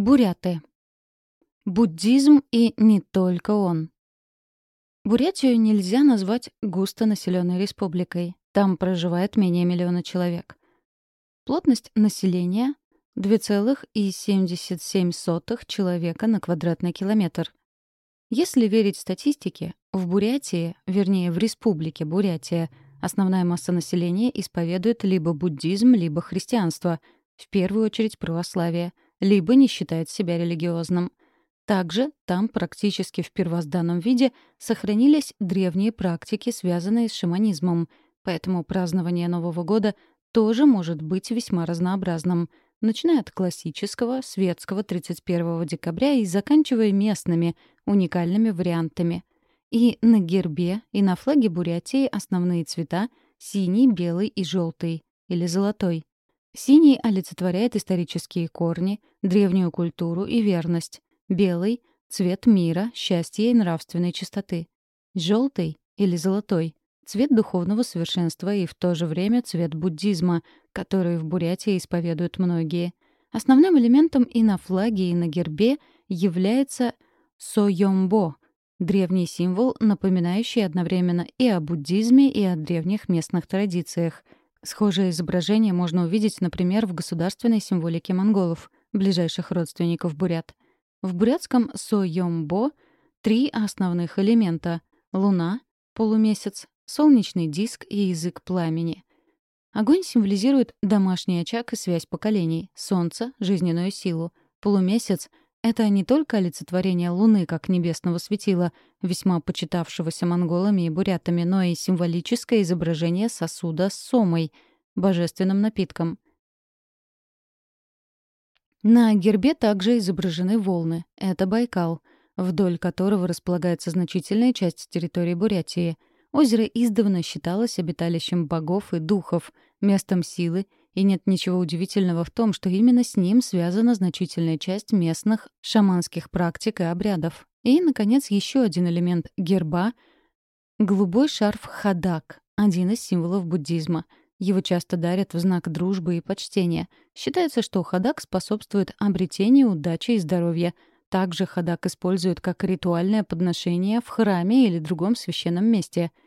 Буряты. Буддизм и не только он. Бурятию нельзя назвать густонаселенной республикой. Там проживает менее миллиона человек. Плотность населения — 2,77 человека на квадратный километр. Если верить статистике, в Бурятии, вернее, в республике Бурятия, основная масса населения исповедует либо буддизм, либо христианство, в первую очередь православие — либо не считает себя религиозным. Также там практически в первозданном виде сохранились древние практики, связанные с шаманизмом, поэтому празднование Нового года тоже может быть весьма разнообразным, начиная от классического, светского 31 декабря и заканчивая местными, уникальными вариантами. И на гербе, и на флаге Бурятии основные цвета — синий, белый и желтый, или золотой. Синий олицетворяет исторические корни, древнюю культуру и верность. Белый — цвет мира, счастья и нравственной чистоты. Желтый или золотой — цвет духовного совершенства и в то же время цвет буддизма, который в Бурятии исповедуют многие. Основным элементом и на флаге, и на гербе является сойомбо — древний символ, напоминающий одновременно и о буддизме, и о древних местных традициях — Схожее изображение можно увидеть, например, в государственной символике монголов, ближайших родственников бурят. В бурятском сойомбо три основных элемента — луна, полумесяц, солнечный диск и язык пламени. Огонь символизирует домашний очаг и связь поколений, солнце — жизненную силу, полумесяц это не только олицетворение Луны как небесного светила, весьма почитавшегося монголами и бурятами, но и символическое изображение сосуда с сомой, божественным напитком. На гербе также изображены волны. Это Байкал, вдоль которого располагается значительная часть территории Бурятии. Озеро издавна считалось обиталищем богов и духов, местом силы — и нет ничего удивительного в том, что именно с ним связана значительная часть местных шаманских практик и обрядов. И, наконец, еще один элемент герба — голубой шарф хадак, один из символов буддизма. Его часто дарят в знак дружбы и почтения. Считается, что хадак способствует обретению удачи и здоровья. Также хадак используют как ритуальное подношение в храме или другом священном месте —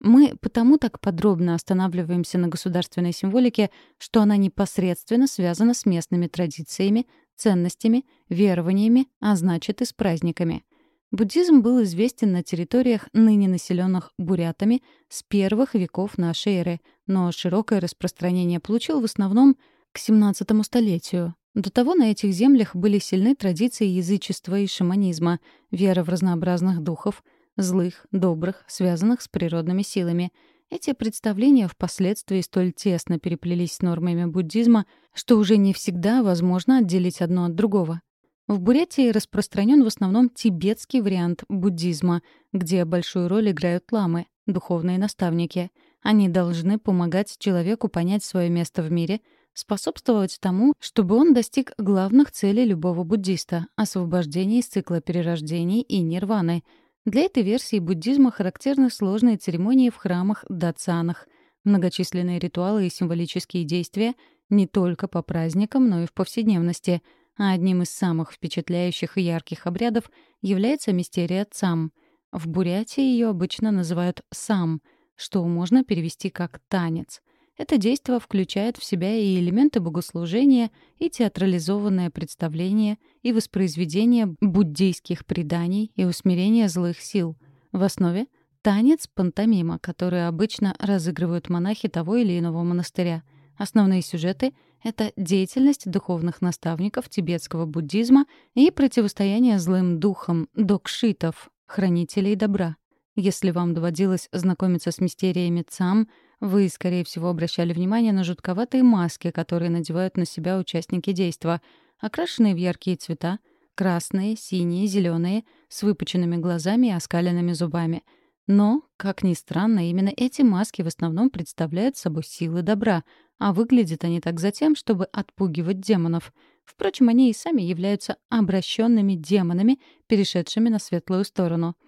мы потому так подробно останавливаемся на государственной символике, что она непосредственно связана с местными традициями, ценностями, верованиями, а значит и с праздниками. Буддизм был известен на территориях, ныне населенных бурятами, с первых веков нашей эры, но широкое распространение получил в основном к XVII столетию. До того на этих землях были сильны традиции язычества и шаманизма, вера в разнообразных духов — злых, добрых, связанных с природными силами. Эти представления впоследствии столь тесно переплелись с нормами буддизма, что уже не всегда возможно отделить одно от другого. В Бурятии распространен в основном тибетский вариант буддизма, где большую роль играют ламы, духовные наставники. Они должны помогать человеку понять свое место в мире, способствовать тому, чтобы он достиг главных целей любого буддиста — освобождения из цикла перерождений и нирваны — для этой версии буддизма характерны сложные церемонии в храмах-дацанах, многочисленные ритуалы и символические действия не только по праздникам, но и в повседневности, а одним из самых впечатляющих и ярких обрядов является мистерия цам. В Бурятии ее обычно называют «сам», что можно перевести как «танец». Это действо включает в себя и элементы богослужения, и театрализованное представление, и воспроизведение буддийских преданий, и усмирение злых сил. В основе — танец-пантомима, который обычно разыгрывают монахи того или иного монастыря. Основные сюжеты — это деятельность духовных наставников тибетского буддизма и противостояние злым духам докшитов, хранителей добра. Если вам доводилось знакомиться с мистериями ЦАМ — вы, скорее всего, обращали внимание на жутковатые маски, которые надевают на себя участники действа, окрашенные в яркие цвета, красные, синие, зеленые, с выпученными глазами и оскаленными зубами. Но, как ни странно, именно эти маски в основном представляют собой силы добра, а выглядят они так затем, чтобы отпугивать демонов. Впрочем, они и сами являются обращенными демонами, перешедшими на светлую сторону —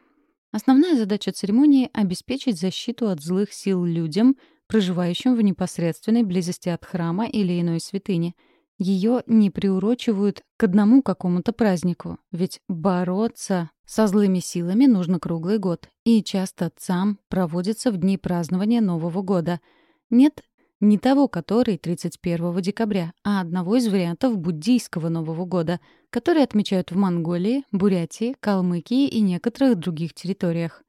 Основная задача церемонии — обеспечить защиту от злых сил людям, проживающим в непосредственной близости от храма или иной святыни. Ее не приурочивают к одному какому-то празднику, ведь бороться со злыми силами нужно круглый год, и часто ЦАМ проводится в дни празднования Нового года. Нет не того, который 31 декабря, а одного из вариантов буддийского Нового года, который отмечают в Монголии, Бурятии, Калмыкии и некоторых других территориях.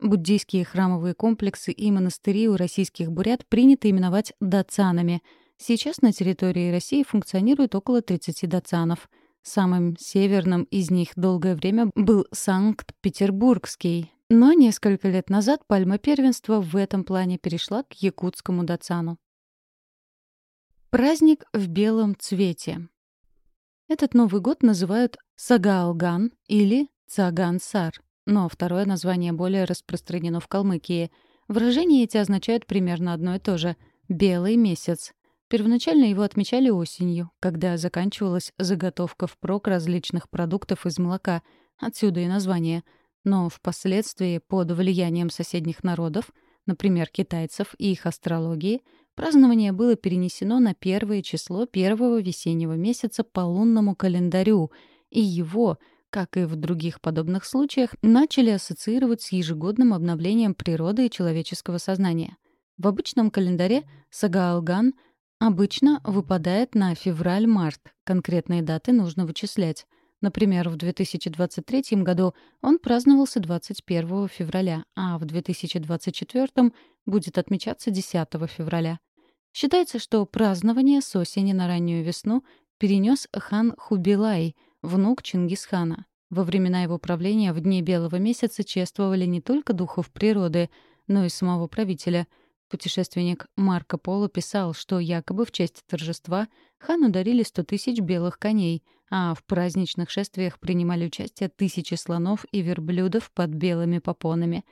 Буддийские храмовые комплексы и монастыри у российских бурят принято именовать дацанами — Сейчас на территории России функционирует около 30 дацанов. Самым северным из них долгое время был Санкт-Петербургский, но несколько лет назад пальма первенства в этом плане перешла к якутскому дацану. Праздник в белом цвете. Этот Новый год называют Сагаалган или Цагансар, но второе название более распространено в Калмыкии. Выражения эти означают примерно одно и то же — «белый месяц». Первоначально его отмечали осенью, когда заканчивалась заготовка впрок различных продуктов из молока, отсюда и название. Но впоследствии, под влиянием соседних народов, например, китайцев и их астрологии, празднование было перенесено на первое число первого весеннего месяца по лунному календарю, и его, как и в других подобных случаях, начали ассоциировать с ежегодным обновлением природы и человеческого сознания. В обычном календаре Сагаалган — Обычно выпадает на февраль-март. Конкретные даты нужно вычислять. Например, в 2023 году он праздновался 21 февраля, а в 2024 будет отмечаться 10 февраля. Считается, что празднование с осени на раннюю весну перенес хан Хубилай, внук Чингисхана. Во времена его правления в дни Белого месяца чествовали не только духов природы, но и самого правителя — Путешественник Марко Поло писал, что якобы в честь торжества хану дарили 100 тысяч белых коней, а в праздничных шествиях принимали участие тысячи слонов и верблюдов под белыми попонами.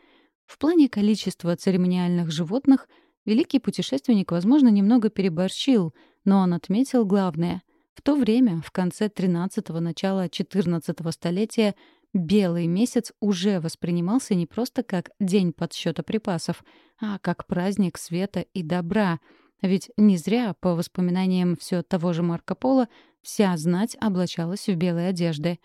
В плане количества церемониальных животных великий путешественник, возможно, немного переборщил, но он отметил главное. В то время, в конце XIII – начала XIV столетия, белый месяц уже воспринимался не просто как день подсчета припасов, а как праздник света и добра. Ведь не зря, по воспоминаниям все того же Марко Поло, вся знать облачалась в белые одежды.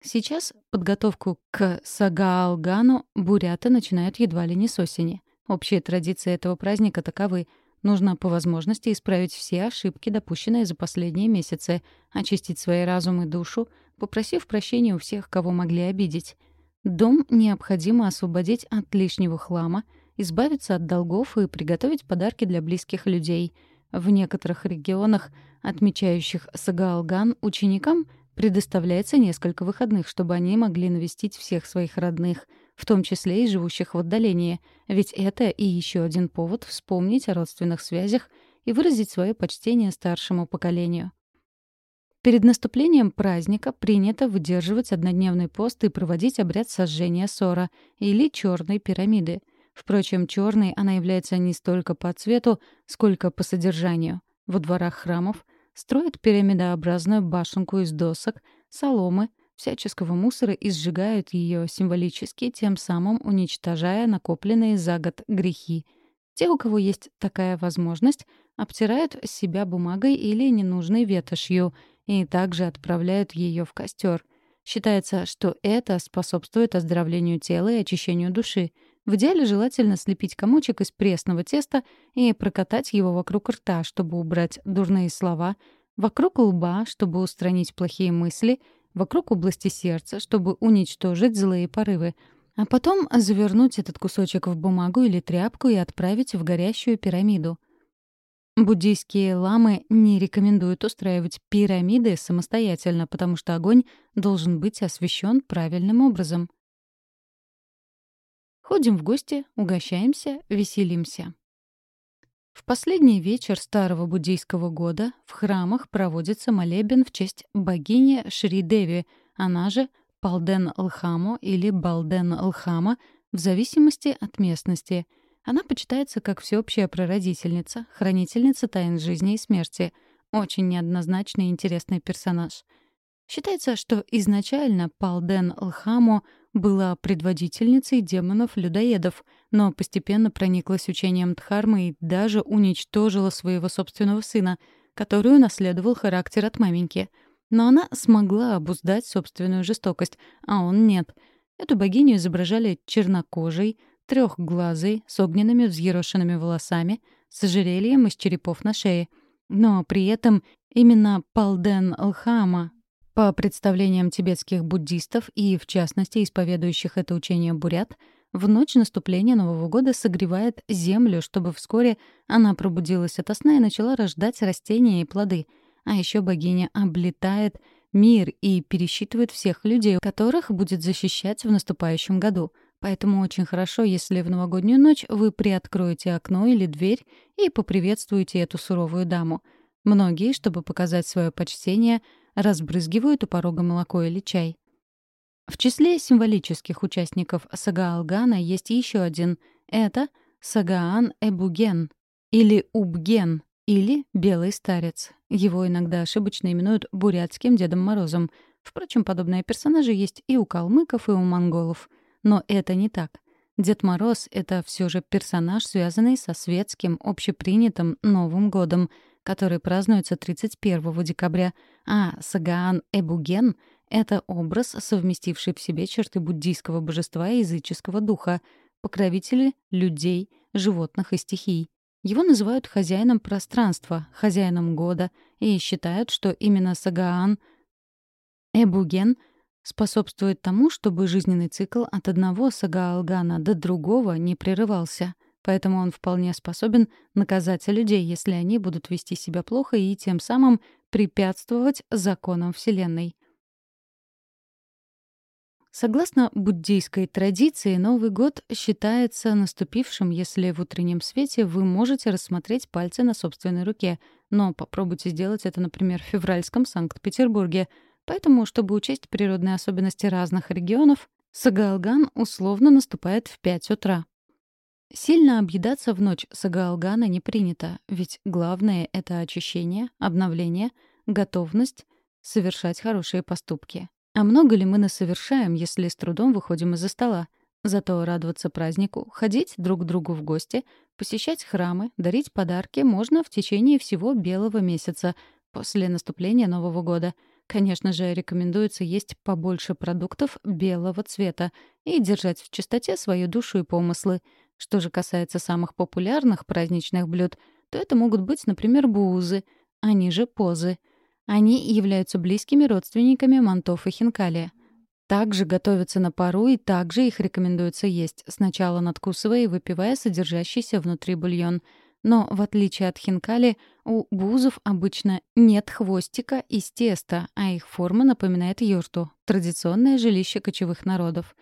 Сейчас подготовку к Сагаалгану буряты начинают едва ли не с осени. Общие традиции этого праздника таковы — Нужно по возможности исправить все ошибки, допущенные за последние месяцы, очистить свои разум и душу, попросив прощения у всех, кого могли обидеть. Дом необходимо освободить от лишнего хлама, избавиться от долгов и приготовить подарки для близких людей. В некоторых регионах, отмечающих Сагаалган, ученикам предоставляется несколько выходных, чтобы они могли навестить всех своих родных — в том числе и живущих в отдалении, ведь это и еще один повод вспомнить о родственных связях и выразить свое почтение старшему поколению. Перед наступлением праздника принято выдерживать однодневный пост и проводить обряд сожжения сора или черной пирамиды. Впрочем, черной она является не столько по цвету, сколько по содержанию. Во дворах храмов строят пирамидообразную башенку из досок, соломы, всяческого мусора и сжигают ее символически, тем самым уничтожая накопленные за год грехи. Те, у кого есть такая возможность, обтирают себя бумагой или ненужной ветошью и также отправляют ее в костер. Считается, что это способствует оздоровлению тела и очищению души. В идеале желательно слепить комочек из пресного теста и прокатать его вокруг рта, чтобы убрать дурные слова, вокруг лба, чтобы устранить плохие мысли — вокруг области сердца, чтобы уничтожить злые порывы, а потом завернуть этот кусочек в бумагу или тряпку и отправить в горящую пирамиду. Буддийские ламы не рекомендуют устраивать пирамиды самостоятельно, потому что огонь должен быть освещен правильным образом. Ходим в гости, угощаемся, веселимся. В последний вечер старого буддийского года в храмах проводится молебен в честь богини Шри-Деви, она же Палден-Лхамо или Балден-Лхама, в зависимости от местности. Она почитается как всеобщая прародительница, хранительница тайн жизни и смерти. Очень неоднозначный и интересный персонаж. Считается, что изначально Палден-Лхамо — была предводительницей демонов-людоедов, но постепенно прониклась учением Дхармы и даже уничтожила своего собственного сына. который унаследовал характер от маменьки. Но она смогла обуздать собственную жестокость, а он нет. Эту богиню изображали чернокожей, трехглазой, с огненными взъерошенными волосами, с ожерельем из черепов на шее. Но при этом именно Палден Лхама, по представлениям тибетских буддистов и, в частности, исповедующих это учение бурят, в ночь наступления Нового года согревает землю, чтобы вскоре она пробудилась ото сна и начала рождать растения и плоды. А еще богиня облетает мир и пересчитывает всех людей, которых будет защищать в наступающем году. Поэтому очень хорошо, если в новогоднюю ночь вы приоткроете окно или дверь и поприветствуете эту суровую даму. Многие, чтобы показать свое почтение, разбрызгивают у порога молоко или чай. В числе символических участников Сагаалгана есть еще один. Это Сагаан Эбуген или Убген или Белый Старец. Его иногда ошибочно именуют Бурятским Дедом Морозом. Впрочем, подобные персонажи есть и у калмыков, и у монголов. Но это не так. Дед Мороз — это все же персонаж, связанный со светским, общепринятым Новым годом, который празднуется 31 декабря, а Сагаан Эбуген — это образ, совместивший в себе черты буддийского божества и языческого духа, покровители людей, животных и стихий. Его называют хозяином пространства, хозяином года, и считают, что именно Сагаан Эбуген способствует тому, чтобы жизненный цикл от одного Сагаалгана до другого не прерывался. Поэтому он вполне способен наказать людей, если они будут вести себя плохо и тем самым препятствовать законам Вселенной. Согласно буддийской традиции, Новый год считается наступившим, если в утреннем свете вы можете рассмотреть пальцы на собственной руке. Но попробуйте сделать это, например, в февральском Санкт-Петербурге. Поэтому, чтобы учесть природные особенности разных регионов, Сагаалган условно наступает в 5 утра. Сильно объедаться в ночь Сагаалгана не принято, ведь главное — это очищение, обновление, готовность совершать хорошие поступки. А много ли мы насовершаем, если с трудом выходим из-за стола? Зато радоваться празднику, ходить друг к другу в гости, посещать храмы, дарить подарки можно в течение всего белого месяца после наступления Нового года. Конечно же, рекомендуется есть побольше продуктов белого цвета и держать в чистоте свою душу и помыслы. Что же касается самых популярных праздничных блюд, то это могут быть, например, бузы, они же позы — они являются близкими родственниками мантов и хинкали. Также готовятся на пару и также их рекомендуется есть, сначала надкусывая и выпивая содержащийся внутри бульон. Но, в отличие от хинкали, у бузов обычно нет хвостика из теста, а их форма напоминает юрту — традиционное жилище кочевых народов.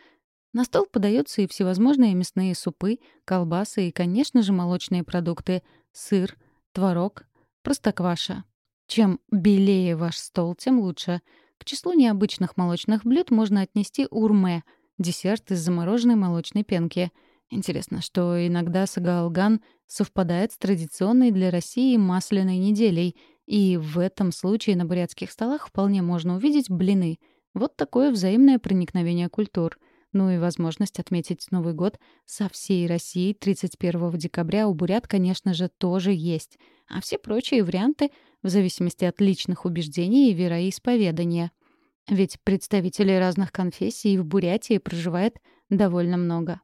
На стол подаются и всевозможные мясные супы, колбасы и, конечно же, молочные продукты — сыр, творог, простокваша. Чем белее ваш стол, тем лучше. К числу необычных молочных блюд можно отнести урме — десерт из замороженной молочной пенки. Интересно, что иногда сагаалган совпадает с традиционной для России масляной неделей, и в этом случае на бурятских столах вполне можно увидеть блины. Вот такое взаимное проникновение культур. Ну и возможность отметить Новый год со всей Россией 31 декабря у бурят, конечно же, тоже есть. А все прочие варианты в зависимости от личных убеждений и вероисповедания. Ведь представителей разных конфессий в Бурятии проживает довольно много.